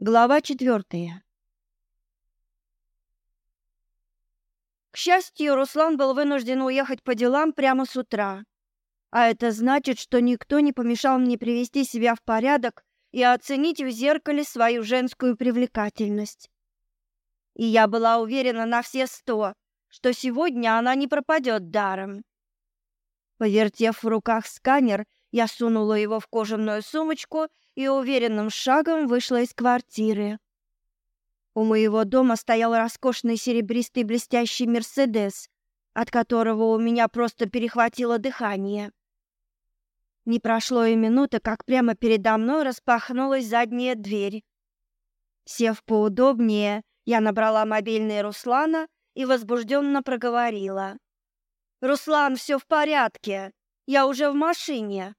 Глава четвертая К счастью, Руслан был вынужден уехать по делам прямо с утра. А это значит, что никто не помешал мне привести себя в порядок и оценить в зеркале свою женскую привлекательность. И я была уверена на все сто, что сегодня она не пропадет даром. Повертев в руках сканер, я сунула его в кожаную сумочку и уверенным шагом вышла из квартиры. У моего дома стоял роскошный серебристый блестящий «Мерседес», от которого у меня просто перехватило дыхание. Не прошло и минуты, как прямо передо мной распахнулась задняя дверь. Сев поудобнее, я набрала мобильный Руслана и возбужденно проговорила. «Руслан, все в порядке. Я уже в машине.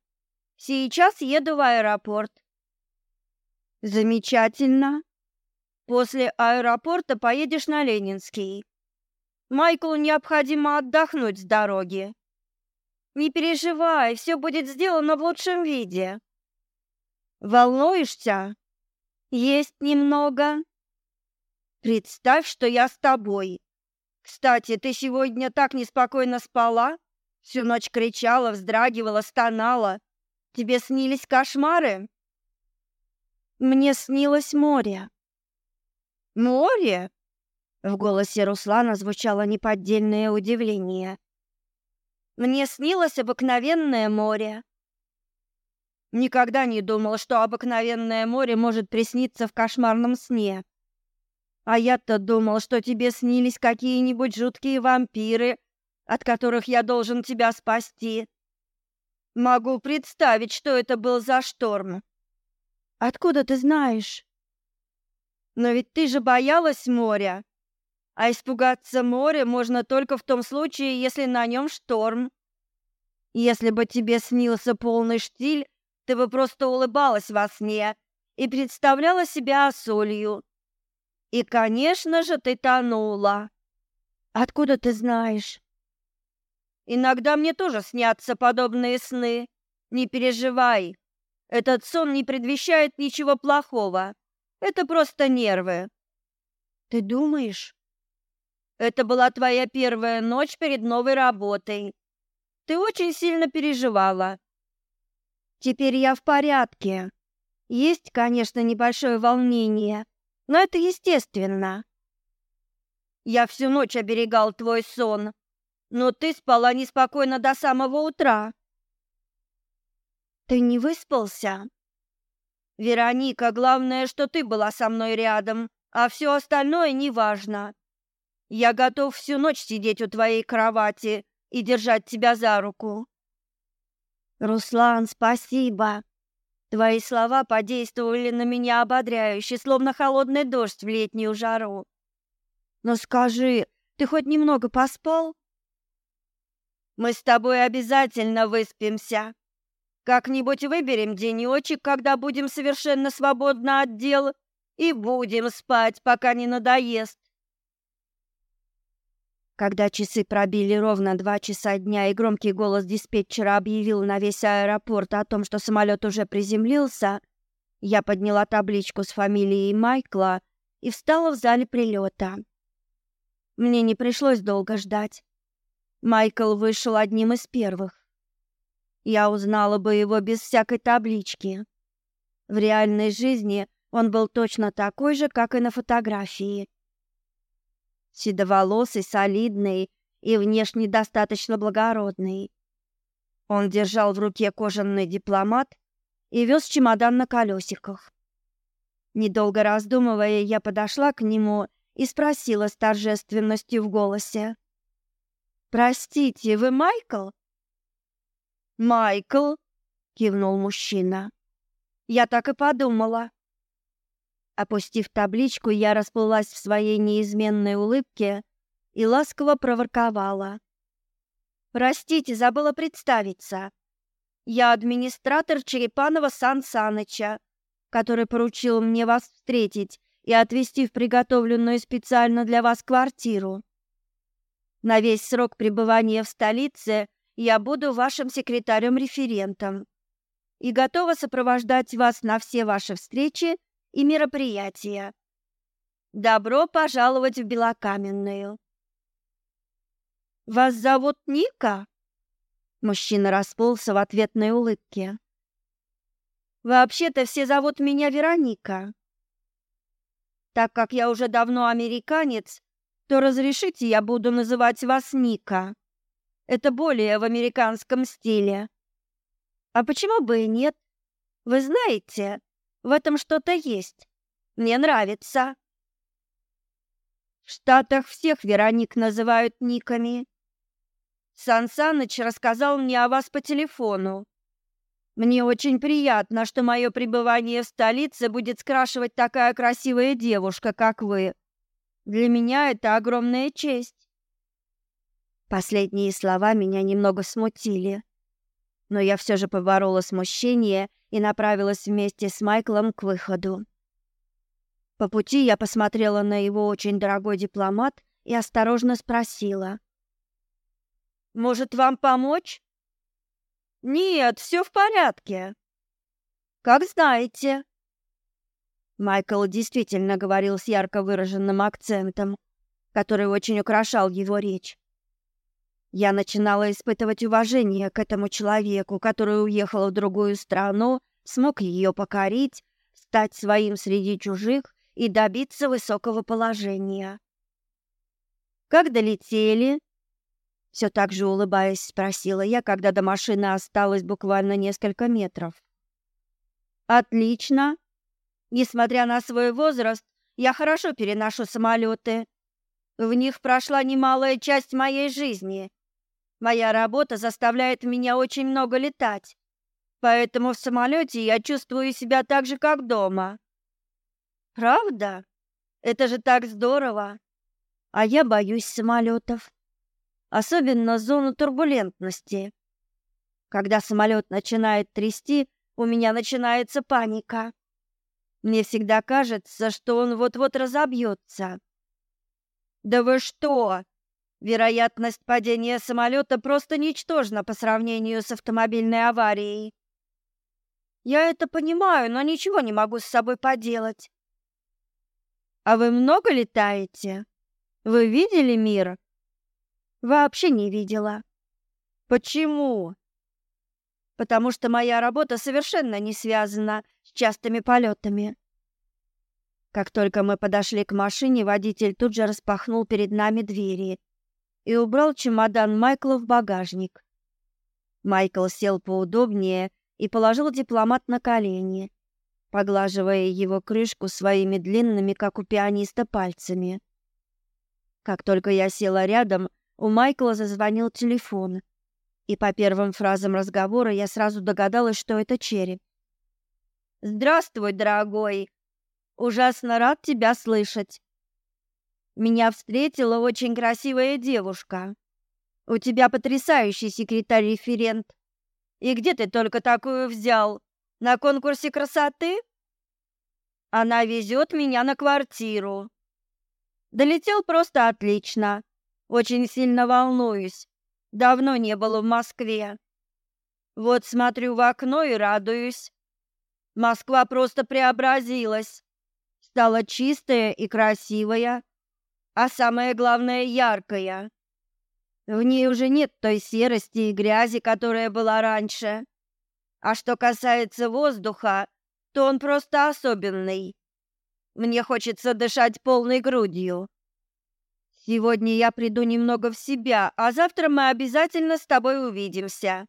Сейчас еду в аэропорт. Замечательно. После аэропорта поедешь на Ленинский. Майклу необходимо отдохнуть с дороги. Не переживай, все будет сделано в лучшем виде. Волнуешься? Есть немного. Представь, что я с тобой. Кстати, ты сегодня так неспокойно спала? Всю ночь кричала, вздрагивала, стонала. Тебе снились кошмары? Мне снилось море. Море? В голосе Руслана звучало неподдельное удивление. Мне снилось обыкновенное море. Никогда не думал, что обыкновенное море может присниться в кошмарном сне. А я-то думал, что тебе снились какие-нибудь жуткие вампиры, от которых я должен тебя спасти. Могу представить, что это был за шторм. Откуда ты знаешь? Но ведь ты же боялась моря. А испугаться моря можно только в том случае, если на нем шторм. Если бы тебе снился полный штиль, ты бы просто улыбалась во сне и представляла себя солью. И, конечно же, ты тонула. Откуда ты знаешь? Иногда мне тоже снятся подобные сны. Не переживай, этот сон не предвещает ничего плохого. Это просто нервы. Ты думаешь? Это была твоя первая ночь перед новой работой. Ты очень сильно переживала. Теперь я в порядке. Есть, конечно, небольшое волнение, но это естественно. Я всю ночь оберегал твой сон, но ты спала неспокойно до самого утра. Ты не выспался? Вероника, главное, что ты была со мной рядом, а все остальное неважно. Я готов всю ночь сидеть у твоей кровати и держать тебя за руку. Руслан, спасибо. Твои слова подействовали на меня ободряюще, словно холодный дождь в летнюю жару. Но скажи, ты хоть немного поспал? Мы с тобой обязательно выспимся. Как-нибудь выберем денечек, когда будем совершенно свободно от дел, и будем спать, пока не надоест. Когда часы пробили ровно два часа дня, и громкий голос диспетчера объявил на весь аэропорт о том, что самолет уже приземлился, я подняла табличку с фамилией Майкла и встала в зале прилета. Мне не пришлось долго ждать. Майкл вышел одним из первых. Я узнала бы его без всякой таблички. В реальной жизни он был точно такой же, как и на фотографии. Седоволосый, солидный и внешне достаточно благородный. Он держал в руке кожаный дипломат и вез чемодан на колесиках. Недолго раздумывая, я подошла к нему и спросила с торжественностью в голосе. «Простите, вы Майкл?» Майкл, кивнул мужчина. Я так и подумала. Опустив табличку, я расплылась в своей неизменной улыбке и ласково проворковала: "Простите, забыла представиться. Я администратор Черепанова Сан Саныча, который поручил мне вас встретить и отвезти в приготовленную специально для вас квартиру. На весь срок пребывания в столице я буду вашим секретарем-референтом и готова сопровождать вас на все ваши встречи и мероприятия. Добро пожаловать в Белокаменную. Вас зовут Ника? Мужчина расплылся в ответной улыбке. Вообще-то все зовут меня Вероника. Так как я уже давно американец, то разрешите я буду называть вас Ника. Это более в американском стиле. А почему бы и нет? Вы знаете, в этом что-то есть. Мне нравится. В Штатах всех Вероник называют никами. Сан Саныч рассказал мне о вас по телефону. Мне очень приятно, что мое пребывание в столице будет скрашивать такая красивая девушка, как вы. Для меня это огромная честь. Последние слова меня немного смутили. Но я все же поборола смущение и направилась вместе с Майклом к выходу. По пути я посмотрела на его очень дорогой дипломат и осторожно спросила. «Может, вам помочь?» «Нет, все в порядке». «Как знаете». Майкл действительно говорил с ярко выраженным акцентом, который очень украшал его речь. Я начинала испытывать уважение к этому человеку, который уехал в другую страну, смог ее покорить, стать своим среди чужих и добиться высокого положения. «Как долетели?» Все так же улыбаясь, спросила я, когда до машины осталось буквально несколько метров. «Отлично. Несмотря на свой возраст, я хорошо переношу самолеты. В них прошла немалая часть моей жизни», Моя работа заставляет меня очень много летать. Поэтому в самолете я чувствую себя так же, как дома. Правда? Это же так здорово. А я боюсь самолетов. Особенно зону турбулентности. Когда самолет начинает трясти, у меня начинается паника. Мне всегда кажется, что он вот-вот разобьется. «Да вы что?» Вероятность падения самолета просто ничтожна по сравнению с автомобильной аварией. Я это понимаю, но ничего не могу с собой поделать. А вы много летаете? Вы видели мир? Вообще не видела. Почему? Потому что моя работа совершенно не связана с частыми полетами. Как только мы подошли к машине, водитель тут же распахнул перед нами двери и убрал чемодан Майкла в багажник. Майкл сел поудобнее и положил дипломат на колени, поглаживая его крышку своими длинными, как у пианиста, пальцами. Как только я села рядом, у Майкла зазвонил телефон, и по первым фразам разговора я сразу догадалась, что это череп. «Здравствуй, дорогой! Ужасно рад тебя слышать!» Меня встретила очень красивая девушка. У тебя потрясающий секретарь-референт. И где ты только такую взял? На конкурсе красоты? Она везет меня на квартиру. Долетел просто отлично. Очень сильно волнуюсь. Давно не было в Москве. Вот смотрю в окно и радуюсь. Москва просто преобразилась. Стала чистая и красивая. А самое главное, яркая. В ней уже нет той серости и грязи, которая была раньше. А что касается воздуха, то он просто особенный. Мне хочется дышать полной грудью. Сегодня я приду немного в себя, а завтра мы обязательно с тобой увидимся.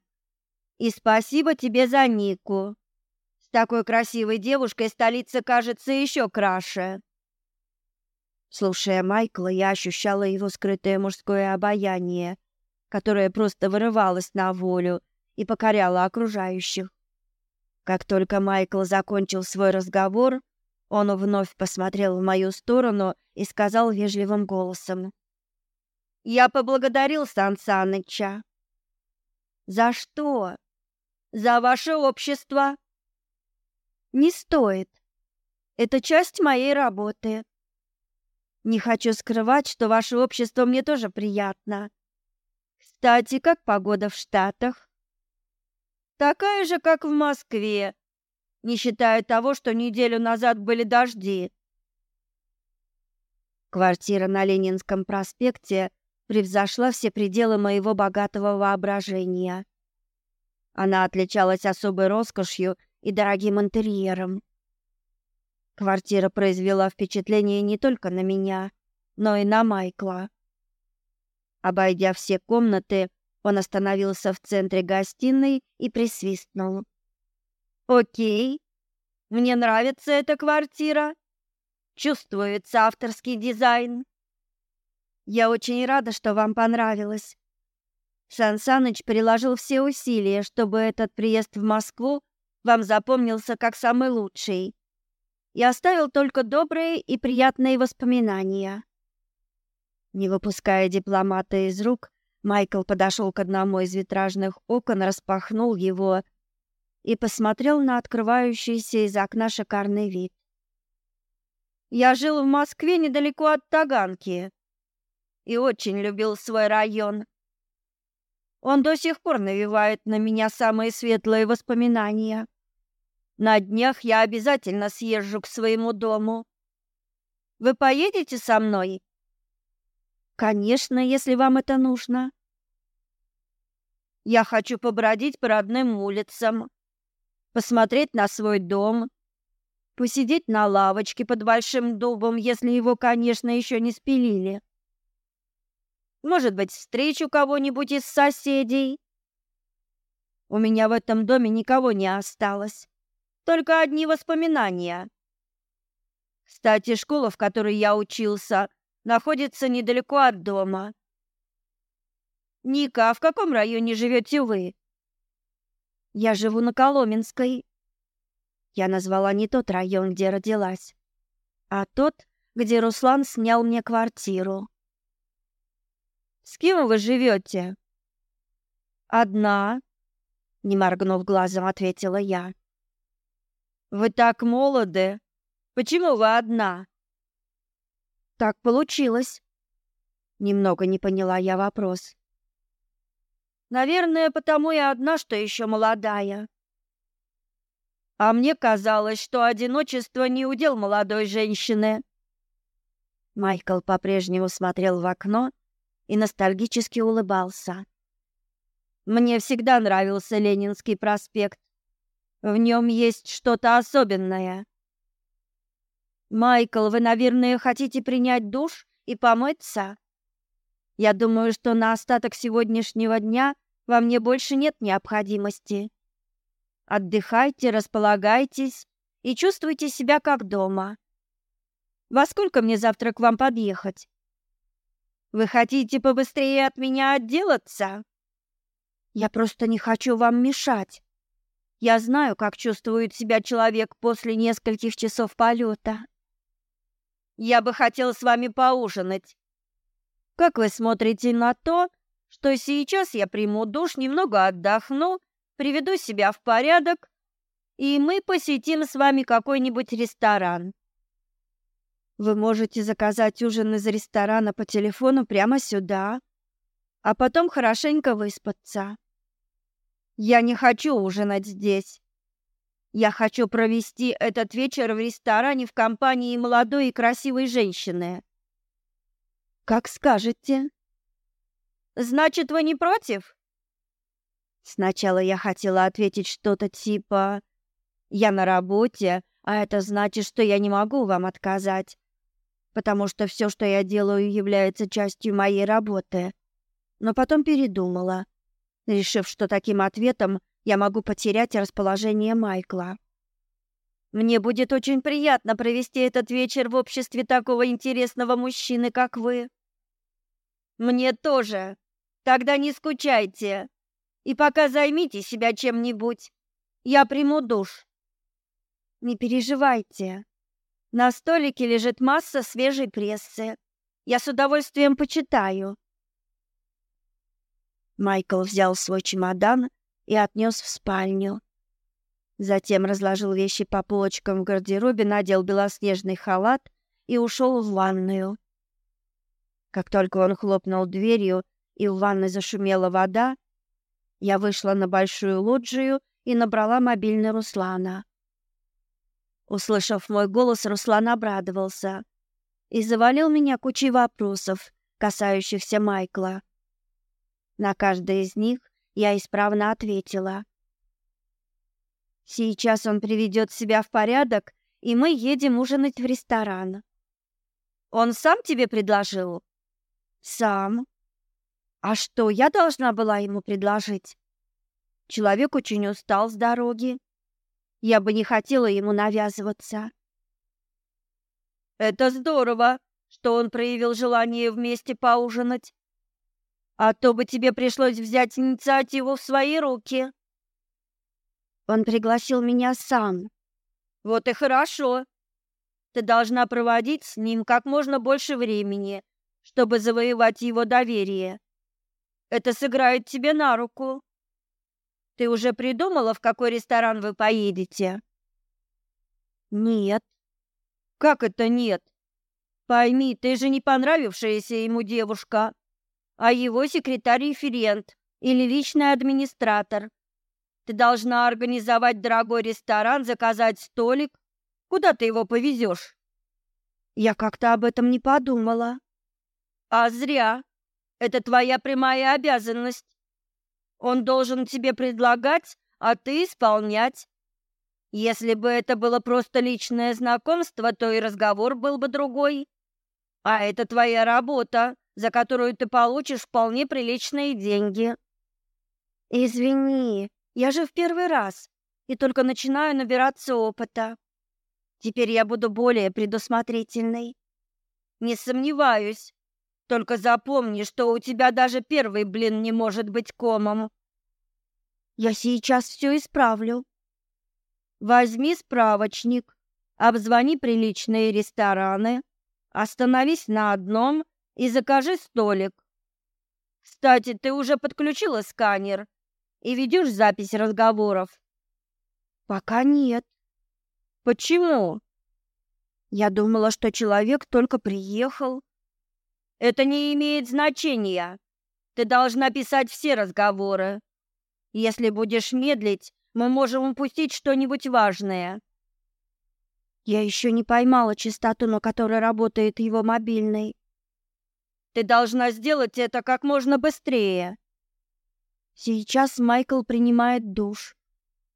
И спасибо тебе за Нику. С такой красивой девушкой столица кажется еще краше. Слушая Майкла, я ощущала его скрытое мужское обаяние, которое просто вырывалось на волю и покоряло окружающих. Как только Майкл закончил свой разговор, он вновь посмотрел в мою сторону и сказал вежливым голосом. «Я поблагодарил Сан Саныча». «За что?» «За ваше общество». «Не стоит. Это часть моей работы», не хочу скрывать, что ваше общество мне тоже приятно. Кстати, как погода в Штатах? Такая же, как в Москве, не считая того, что неделю назад были дожди. Квартира на Ленинском проспекте превзошла все пределы моего богатого воображения. Она отличалась особой роскошью и дорогим интерьером. Квартира произвела впечатление не только на меня, но и на Майкла. Обойдя все комнаты, он остановился в центре гостиной и присвистнул. «Окей, мне нравится эта квартира. Чувствуется авторский дизайн. Я очень рада, что вам понравилось». Сан Саныч приложил все усилия, чтобы этот приезд в Москву вам запомнился как самый лучший и оставил только добрые и приятные воспоминания. Не выпуская дипломата из рук, Майкл подошел к одному из витражных окон, распахнул его и посмотрел на открывающийся из окна шикарный вид. «Я жил в Москве недалеко от Таганки и очень любил свой район. Он до сих пор навевает на меня самые светлые воспоминания». На днях я обязательно съезжу к своему дому. Вы поедете со мной? Конечно, если вам это нужно. Я хочу побродить по родным улицам, посмотреть на свой дом, посидеть на лавочке под большим дубом, если его, конечно, еще не спилили. Может быть, встречу кого-нибудь из соседей. У меня в этом доме никого не осталось только одни воспоминания. Кстати, школа, в которой я учился, находится недалеко от дома. Ника, а в каком районе живете вы? Я живу на Коломенской. Я назвала не тот район, где родилась, а тот, где Руслан снял мне квартиру. С кем вы живете? Одна, не моргнув глазом, ответила я. Вы так молоды. Почему вы одна? Так получилось. Немного не поняла я вопрос. Наверное, потому я одна, что еще молодая. А мне казалось, что одиночество не удел молодой женщины. Майкл по-прежнему смотрел в окно и ностальгически улыбался. Мне всегда нравился Ленинский проспект. В нем есть что-то особенное. Майкл, вы, наверное, хотите принять душ и помыться? Я думаю, что на остаток сегодняшнего дня во мне больше нет необходимости. Отдыхайте, располагайтесь и чувствуйте себя как дома. Во сколько мне завтра к вам подъехать? Вы хотите побыстрее от меня отделаться? Я просто не хочу вам мешать. Я знаю, как чувствует себя человек после нескольких часов полета. Я бы хотела с вами поужинать. Как вы смотрите на то, что сейчас я приму душ, немного отдохну, приведу себя в порядок, и мы посетим с вами какой-нибудь ресторан? Вы можете заказать ужин из ресторана по телефону прямо сюда, а потом хорошенько выспаться. Я не хочу ужинать здесь. Я хочу провести этот вечер в ресторане в компании молодой и красивой женщины. Как скажете. Значит, вы не против? Сначала я хотела ответить что-то типа «Я на работе, а это значит, что я не могу вам отказать, потому что все, что я делаю, является частью моей работы». Но потом передумала – решив, что таким ответом я могу потерять расположение Майкла. «Мне будет очень приятно провести этот вечер в обществе такого интересного мужчины, как вы». «Мне тоже. Тогда не скучайте. И пока займите себя чем-нибудь. Я приму душ». «Не переживайте. На столике лежит масса свежей прессы. Я с удовольствием почитаю», Майкл взял свой чемодан и отнес в спальню. Затем разложил вещи по полочкам в гардеробе, надел белоснежный халат и ушел в ванную. Как только он хлопнул дверью, и в ванной зашумела вода, я вышла на большую лоджию и набрала мобильный Руслана. Услышав мой голос, Руслан обрадовался и завалил меня кучей вопросов, касающихся Майкла. На каждое из них я исправно ответила. Сейчас он приведет себя в порядок, и мы едем ужинать в ресторан. Он сам тебе предложил? Сам. А что я должна была ему предложить? Человек очень устал с дороги. Я бы не хотела ему навязываться. Это здорово, что он проявил желание вместе поужинать а то бы тебе пришлось взять инициативу в свои руки. Он пригласил меня сам. Вот и хорошо. Ты должна проводить с ним как можно больше времени, чтобы завоевать его доверие. Это сыграет тебе на руку. Ты уже придумала, в какой ресторан вы поедете? Нет. Как это нет? Пойми, ты же не понравившаяся ему девушка а его секретарь-референт или личный администратор. Ты должна организовать дорогой ресторан, заказать столик. Куда ты его повезешь?» «Я как-то об этом не подумала». «А зря. Это твоя прямая обязанность. Он должен тебе предлагать, а ты исполнять. Если бы это было просто личное знакомство, то и разговор был бы другой. А это твоя работа за которую ты получишь вполне приличные деньги. Извини, я же в первый раз и только начинаю набираться опыта. Теперь я буду более предусмотрительной. Не сомневаюсь. Только запомни, что у тебя даже первый блин не может быть комом. Я сейчас все исправлю. Возьми справочник, обзвони приличные рестораны, остановись на одном и закажи столик. Кстати, ты уже подключила сканер и ведешь запись разговоров? Пока нет. Почему? Я думала, что человек только приехал. Это не имеет значения. Ты должна писать все разговоры. Если будешь медлить, мы можем упустить что-нибудь важное. Я еще не поймала частоту, на которой работает его мобильный. Ты должна сделать это как можно быстрее. Сейчас Майкл принимает душ.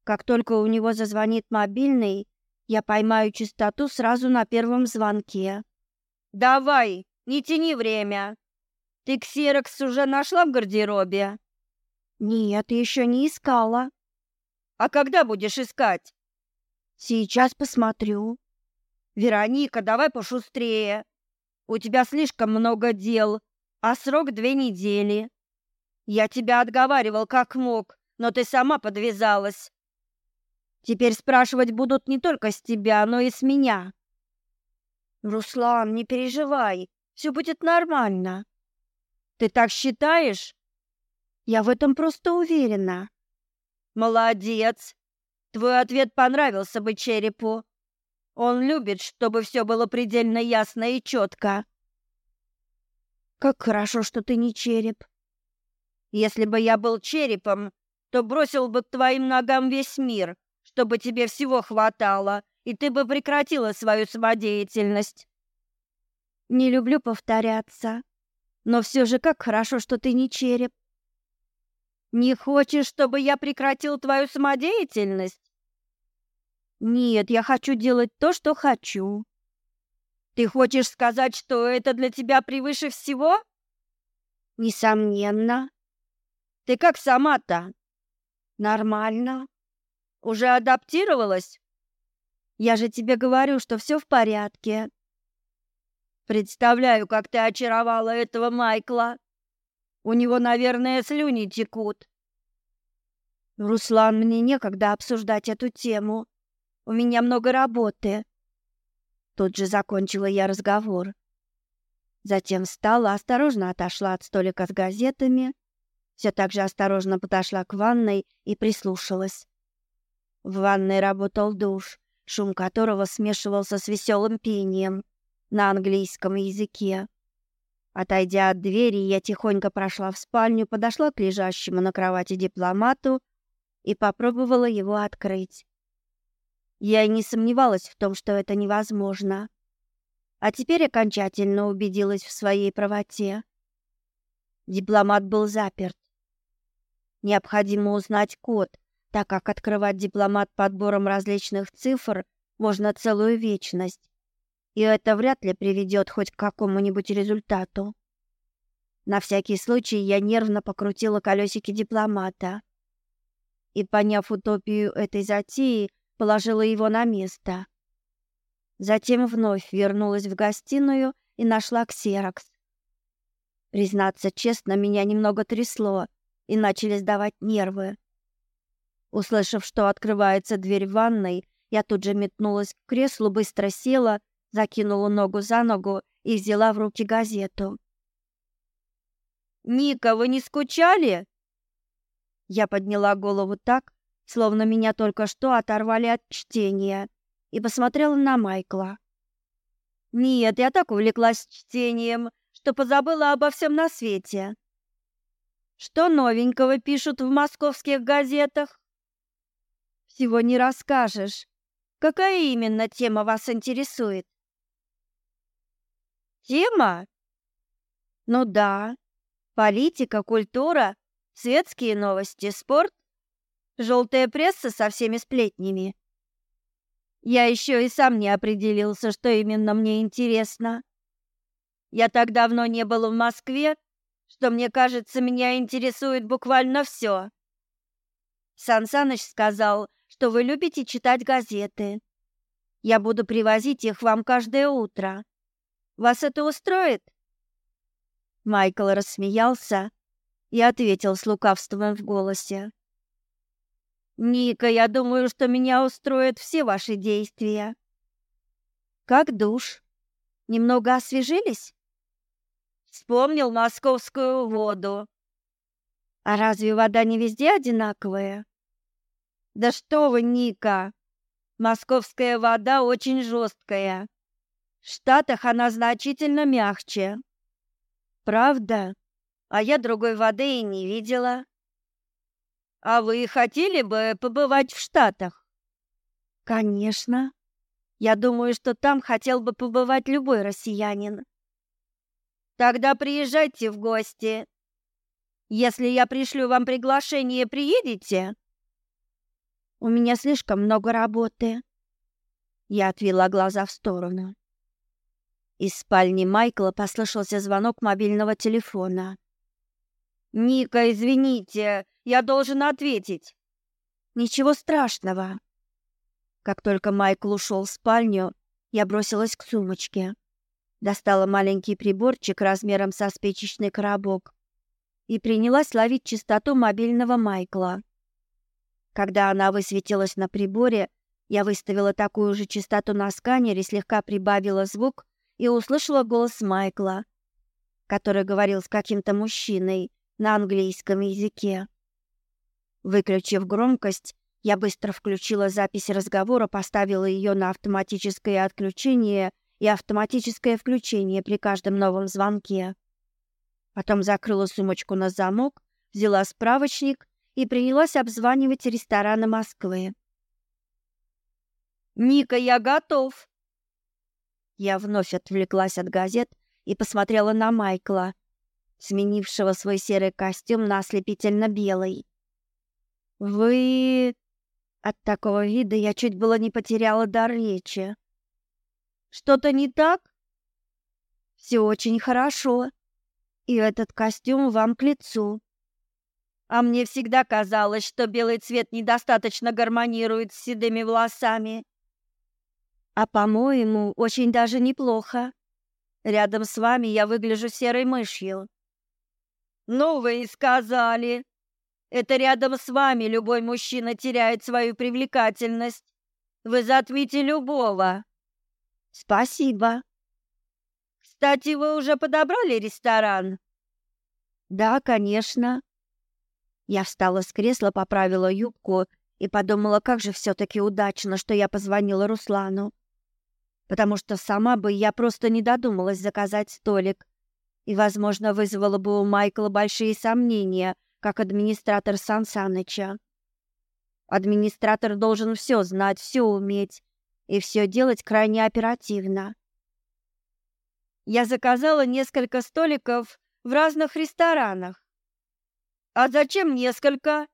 Как только у него зазвонит мобильный, я поймаю частоту сразу на первом звонке. Давай, не тяни время. Ты ксерокс уже нашла в гардеробе? Нет, еще не искала. А когда будешь искать? Сейчас посмотрю. Вероника, давай пошустрее. У тебя слишком много дел, а срок две недели. Я тебя отговаривал как мог, но ты сама подвязалась. Теперь спрашивать будут не только с тебя, но и с меня. Руслан, не переживай, все будет нормально. Ты так считаешь? Я в этом просто уверена. Молодец. Твой ответ понравился бы черепу. Он любит, чтобы все было предельно ясно и четко. Как хорошо, что ты не череп. Если бы я был черепом, то бросил бы к твоим ногам весь мир, чтобы тебе всего хватало, и ты бы прекратила свою самодеятельность. Не люблю повторяться, но все же как хорошо, что ты не череп. Не хочешь, чтобы я прекратил твою самодеятельность? Нет, я хочу делать то, что хочу. Ты хочешь сказать, что это для тебя превыше всего? Несомненно. Ты как сама-то? Нормально. Уже адаптировалась? Я же тебе говорю, что все в порядке. Представляю, как ты очаровала этого Майкла. У него, наверное, слюни текут. Руслан, мне некогда обсуждать эту тему. У меня много работы». Тут же закончила я разговор. Затем встала, осторожно отошла от столика с газетами, все так же осторожно подошла к ванной и прислушалась. В ванной работал душ, шум которого смешивался с веселым пением на английском языке. Отойдя от двери, я тихонько прошла в спальню, подошла к лежащему на кровати дипломату и попробовала его открыть. Я не сомневалась в том, что это невозможно. А теперь окончательно убедилась в своей правоте. Дипломат был заперт. Необходимо узнать код, так как открывать дипломат подбором различных цифр можно целую вечность. И это вряд ли приведет хоть к какому-нибудь результату. На всякий случай я нервно покрутила колесики дипломата. И поняв утопию этой затеи, положила его на место. Затем вновь вернулась в гостиную и нашла ксерокс. Признаться честно, меня немного трясло и начали сдавать нервы. Услышав, что открывается дверь в ванной, я тут же метнулась к креслу, быстро села, закинула ногу за ногу и взяла в руки газету. «Ника, вы не скучали?» Я подняла голову так, словно меня только что оторвали от чтения, и посмотрела на Майкла. «Нет, я так увлеклась чтением, что позабыла обо всем на свете». «Что новенького пишут в московских газетах?» «Всего не расскажешь. Какая именно тема вас интересует?» «Тема?» «Ну да. Политика, культура, светские новости, спорт желтая пресса со всеми сплетнями. Я еще и сам не определился, что именно мне интересно. Я так давно не был в Москве, что мне кажется, меня интересует буквально все. Сан Саныч сказал, что вы любите читать газеты. Я буду привозить их вам каждое утро. Вас это устроит? Майкл рассмеялся и ответил с лукавством в голосе. Ника, я думаю, что меня устроят все ваши действия. Как душ? Немного освежились? Вспомнил московскую воду. А разве вода не везде одинаковая? Да что вы, Ника! Московская вода очень жесткая. В Штатах она значительно мягче. Правда? А я другой воды и не видела. А вы хотели бы побывать в Штатах? Конечно. Я думаю, что там хотел бы побывать любой россиянин. Тогда приезжайте в гости. Если я пришлю вам приглашение, приедете? У меня слишком много работы. Я отвела глаза в сторону. Из спальни Майкла послышался звонок мобильного телефона. Ника, извините, я должен ответить. Ничего страшного. Как только Майкл ушел в спальню, я бросилась к сумочке. Достала маленький приборчик размером со спичечный коробок и принялась ловить частоту мобильного Майкла. Когда она высветилась на приборе, я выставила такую же частоту на сканере, слегка прибавила звук и услышала голос Майкла, который говорил с каким-то мужчиной, на английском языке. Выключив громкость, я быстро включила запись разговора, поставила ее на автоматическое отключение и автоматическое включение при каждом новом звонке. Потом закрыла сумочку на замок, взяла справочник и принялась обзванивать рестораны Москвы. «Ника, я готов!» Я вновь отвлеклась от газет и посмотрела на Майкла — сменившего свой серый костюм на ослепительно-белый. «Вы...» От такого вида я чуть было не потеряла дар речи. «Что-то не так?» «Все очень хорошо, и этот костюм вам к лицу». «А мне всегда казалось, что белый цвет недостаточно гармонирует с седыми волосами». «А, по-моему, очень даже неплохо», Рядом с вами я выгляжу серой мышью. Новые сказали. Это рядом с вами любой мужчина теряет свою привлекательность. Вы затмите любого. Спасибо. Кстати, вы уже подобрали ресторан? Да, конечно. Я встала с кресла, поправила юбку и подумала, как же все-таки удачно, что я позвонила Руслану. Потому что сама бы я просто не додумалась заказать столик и, возможно, вызвало бы у Майкла большие сомнения, как администратор Сан Саныча. Администратор должен все знать, все уметь и все делать крайне оперативно. Я заказала несколько столиков в разных ресторанах. А зачем несколько?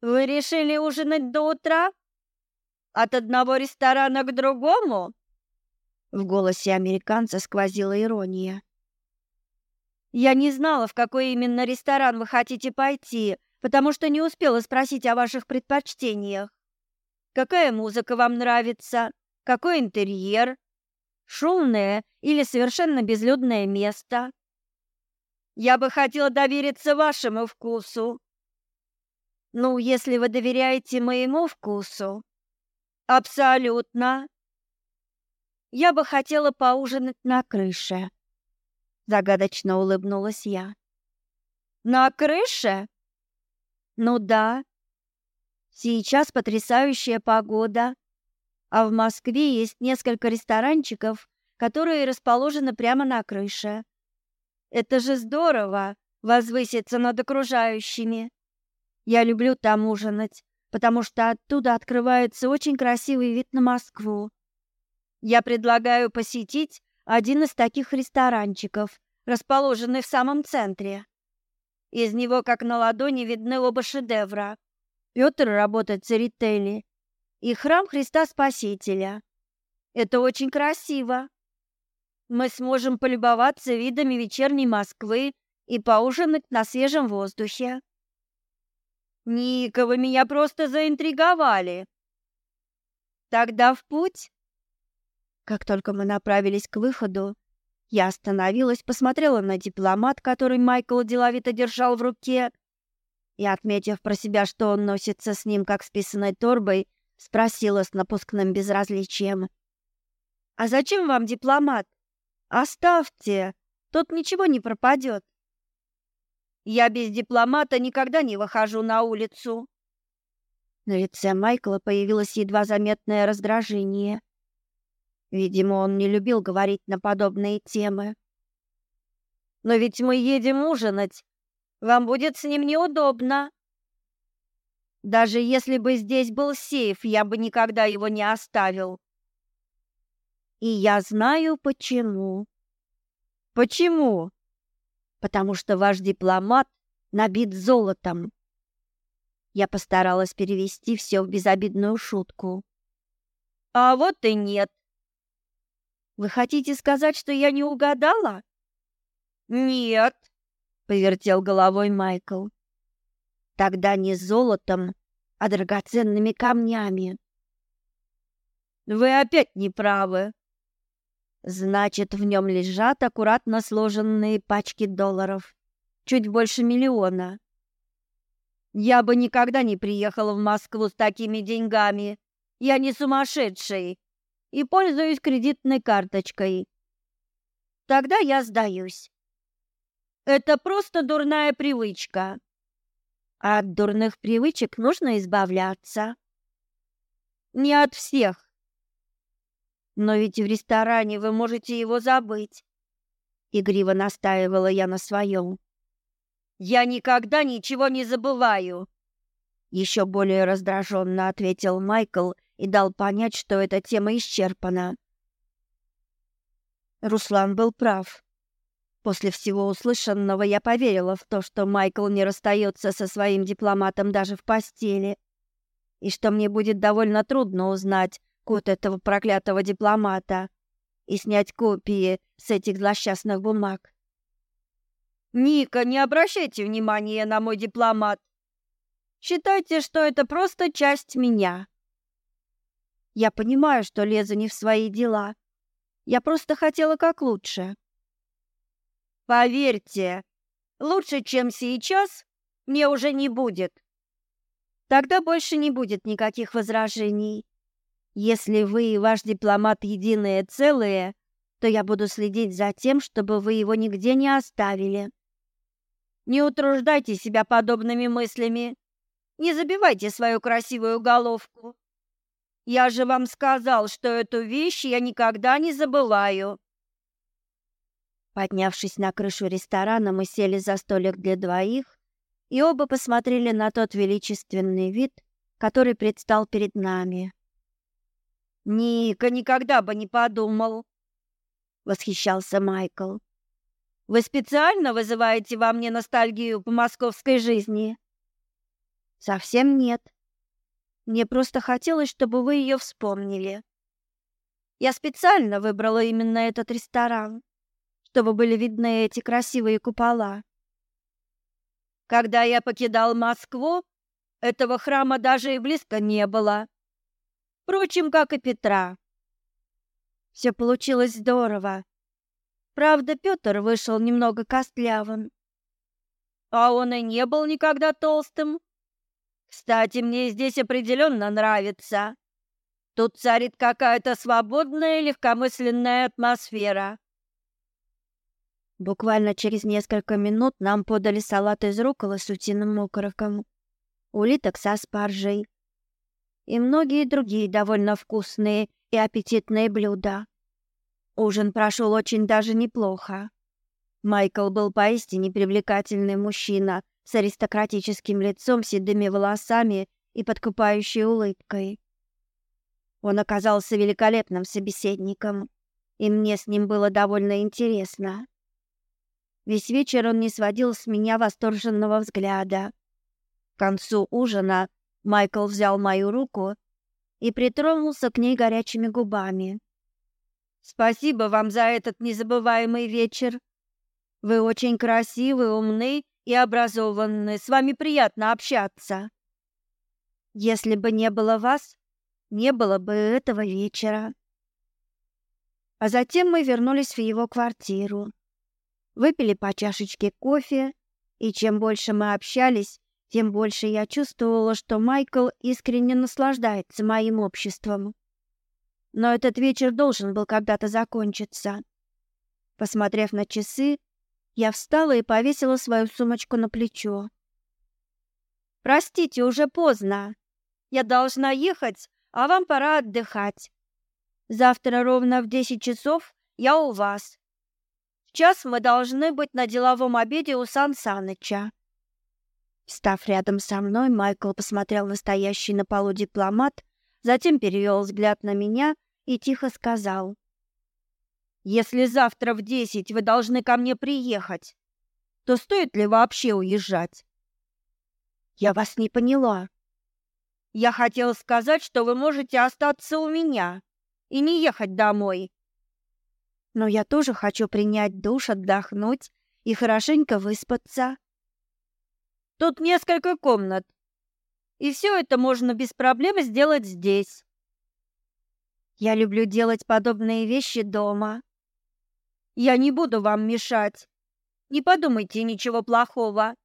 Вы решили ужинать до утра? От одного ресторана к другому? В голосе американца сквозила ирония. Я не знала, в какой именно ресторан вы хотите пойти, потому что не успела спросить о ваших предпочтениях. Какая музыка вам нравится? Какой интерьер? Шумное или совершенно безлюдное место? Я бы хотела довериться вашему вкусу. Ну, если вы доверяете моему вкусу. Абсолютно. Я бы хотела поужинать на крыше. Загадочно улыбнулась я. «Ну, «На крыше?» «Ну да. Сейчас потрясающая погода. А в Москве есть несколько ресторанчиков, которые расположены прямо на крыше. Это же здорово — возвыситься над окружающими. Я люблю там ужинать, потому что оттуда открывается очень красивый вид на Москву. Я предлагаю посетить один из таких ресторанчиков, расположенный в самом центре. Из него, как на ладони, видны оба шедевра. Петр работает в Церетели и храм Христа Спасителя. Это очень красиво. Мы сможем полюбоваться видами вечерней Москвы и поужинать на свежем воздухе. Ника, вы меня просто заинтриговали. Тогда в путь. Как только мы направились к выходу, я остановилась, посмотрела на дипломат, который Майкл деловито держал в руке, и, отметив про себя, что он носится с ним как с писаной торбой, спросила с напускным безразличием. «А зачем вам дипломат? Оставьте, тот ничего не пропадет». «Я без дипломата никогда не выхожу на улицу». На лице Майкла появилось едва заметное раздражение – Видимо, он не любил говорить на подобные темы. «Но ведь мы едем ужинать. Вам будет с ним неудобно». «Даже если бы здесь был сейф, я бы никогда его не оставил». «И я знаю, почему». «Почему?» «Потому что ваш дипломат набит золотом». Я постаралась перевести все в безобидную шутку. «А вот и нет. Вы хотите сказать, что я не угадала? Нет, повертел головой Майкл. Тогда не золотом, а драгоценными камнями. Вы опять не правы. Значит, в нем лежат аккуратно сложенные пачки долларов, чуть больше миллиона. Я бы никогда не приехала в Москву с такими деньгами. Я не сумасшедший и пользуюсь кредитной карточкой. Тогда я сдаюсь. Это просто дурная привычка. А от дурных привычек нужно избавляться. Не от всех. Но ведь в ресторане вы можете его забыть. Игриво настаивала я на своем. Я никогда ничего не забываю. Еще более раздраженно ответил Майкл – и дал понять, что эта тема исчерпана. Руслан был прав. После всего услышанного я поверила в то, что Майкл не расстается со своим дипломатом даже в постели, и что мне будет довольно трудно узнать код этого проклятого дипломата и снять копии с этих злосчастных бумаг. «Ника, не обращайте внимания на мой дипломат. Считайте, что это просто часть меня», я понимаю, что лезу не в свои дела. Я просто хотела как лучше. Поверьте, лучше, чем сейчас, мне уже не будет. Тогда больше не будет никаких возражений. Если вы и ваш дипломат единое целое, то я буду следить за тем, чтобы вы его нигде не оставили. Не утруждайте себя подобными мыслями. Не забивайте свою красивую головку. Я же вам сказал, что эту вещь я никогда не забываю. Поднявшись на крышу ресторана, мы сели за столик для двоих и оба посмотрели на тот величественный вид, который предстал перед нами. Ника никогда бы не подумал, восхищался Майкл. Вы специально вызываете во мне ностальгию по московской жизни? Совсем нет, мне просто хотелось, чтобы вы ее вспомнили. Я специально выбрала именно этот ресторан, чтобы были видны эти красивые купола. Когда я покидал Москву, этого храма даже и близко не было. Впрочем, как и Петра. Все получилось здорово. Правда, Петр вышел немного костлявым. А он и не был никогда толстым. Кстати, мне здесь определенно нравится. Тут царит какая-то свободная легкомысленная атмосфера. Буквально через несколько минут нам подали салат из рукола с утиным окороком, улиток со спаржей и многие другие довольно вкусные и аппетитные блюда. Ужин прошел очень даже неплохо. Майкл был поистине привлекательный мужчина — с аристократическим лицом, седыми волосами и подкупающей улыбкой. Он оказался великолепным собеседником, и мне с ним было довольно интересно. Весь вечер он не сводил с меня восторженного взгляда. К концу ужина Майкл взял мою руку и притронулся к ней горячими губами. Спасибо вам за этот незабываемый вечер. Вы очень красивы, умны и образованны. С вами приятно общаться. Если бы не было вас, не было бы этого вечера. А затем мы вернулись в его квартиру. Выпили по чашечке кофе, и чем больше мы общались, тем больше я чувствовала, что Майкл искренне наслаждается моим обществом. Но этот вечер должен был когда-то закончиться. Посмотрев на часы, я встала и повесила свою сумочку на плечо. «Простите, уже поздно. Я должна ехать, а вам пора отдыхать. Завтра ровно в десять часов я у вас. В час мы должны быть на деловом обеде у Сан Саныча». Встав рядом со мной, Майкл посмотрел настоящий на полу дипломат, затем перевел взгляд на меня и тихо сказал — если завтра в десять вы должны ко мне приехать, то стоит ли вообще уезжать? Я вас не поняла. Я хотела сказать, что вы можете остаться у меня и не ехать домой. Но я тоже хочу принять душ, отдохнуть и хорошенько выспаться. Тут несколько комнат. И все это можно без проблем сделать здесь. Я люблю делать подобные вещи дома. Я не буду вам мешать. Не подумайте ничего плохого.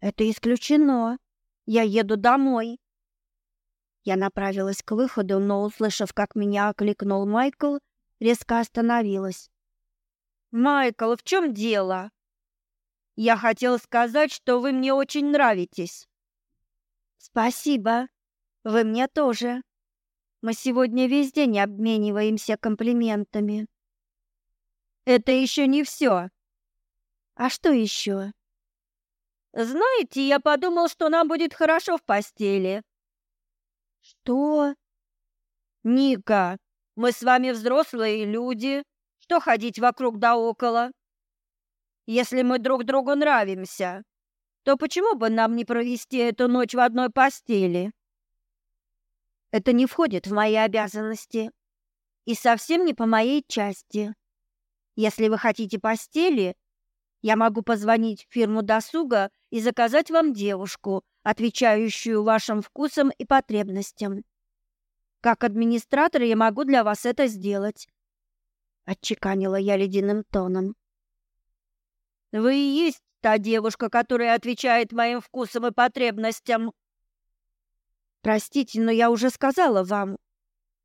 Это исключено. Я еду домой. Я направилась к выходу, но, услышав, как меня окликнул Майкл, резко остановилась. «Майкл, в чем дело?» «Я хотела сказать, что вы мне очень нравитесь». «Спасибо. Вы мне тоже. Мы сегодня весь день обмениваемся комплиментами». Это еще не все. А что еще? Знаете, я подумал, что нам будет хорошо в постели. Что? Ника, мы с вами взрослые люди. Что ходить вокруг да около? Если мы друг другу нравимся, то почему бы нам не провести эту ночь в одной постели? Это не входит в мои обязанности и совсем не по моей части. Если вы хотите постели, я могу позвонить в фирму досуга и заказать вам девушку, отвечающую вашим вкусам и потребностям. Как администратор я могу для вас это сделать, отчеканила я ледяным тоном. Вы и есть та девушка, которая отвечает моим вкусам и потребностям. Простите, но я уже сказала вам,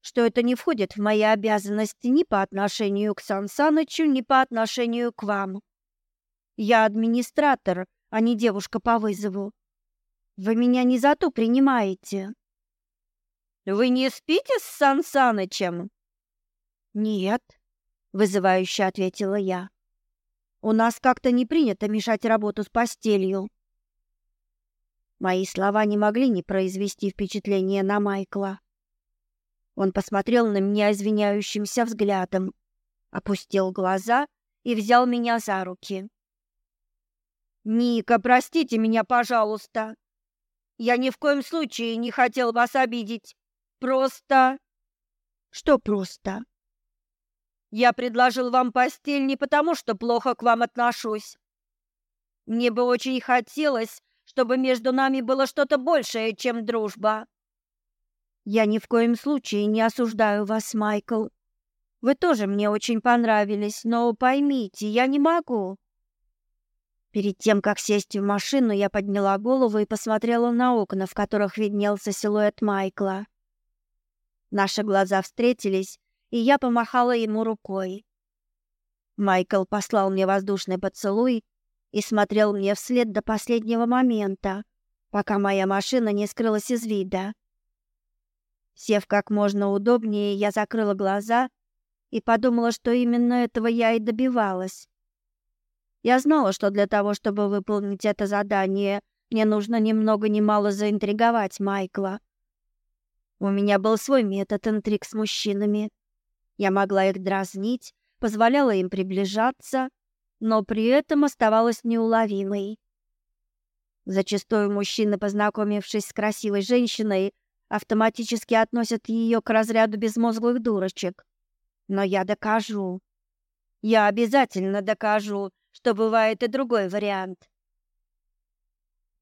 что это не входит в мои обязанности ни по отношению к Сан ни по отношению к вам. Я администратор, а не девушка по вызову. Вы меня не за то принимаете. Вы не спите с Сан Нет, вызывающе ответила я. У нас как-то не принято мешать работу с постелью. Мои слова не могли не произвести впечатления на Майкла. Он посмотрел на меня извиняющимся взглядом, опустил глаза и взял меня за руки. «Ника, простите меня, пожалуйста. Я ни в коем случае не хотел вас обидеть. Просто...» «Что просто?» «Я предложил вам постель не потому, что плохо к вам отношусь. Мне бы очень хотелось, чтобы между нами было что-то большее, чем дружба. Я ни в коем случае не осуждаю вас, Майкл. Вы тоже мне очень понравились, но поймите, я не могу. Перед тем, как сесть в машину, я подняла голову и посмотрела на окна, в которых виднелся силуэт Майкла. Наши глаза встретились, и я помахала ему рукой. Майкл послал мне воздушный поцелуй и смотрел мне вслед до последнего момента, пока моя машина не скрылась из вида. Сев как можно удобнее, я закрыла глаза и подумала, что именно этого я и добивалась. Я знала, что для того, чтобы выполнить это задание, мне нужно ни много ни мало заинтриговать Майкла. У меня был свой метод интриг с мужчинами. Я могла их дразнить, позволяла им приближаться, но при этом оставалась неуловимой. Зачастую мужчины, познакомившись с красивой женщиной, автоматически относят ее к разряду безмозглых дурочек. Но я докажу. Я обязательно докажу, что бывает и другой вариант.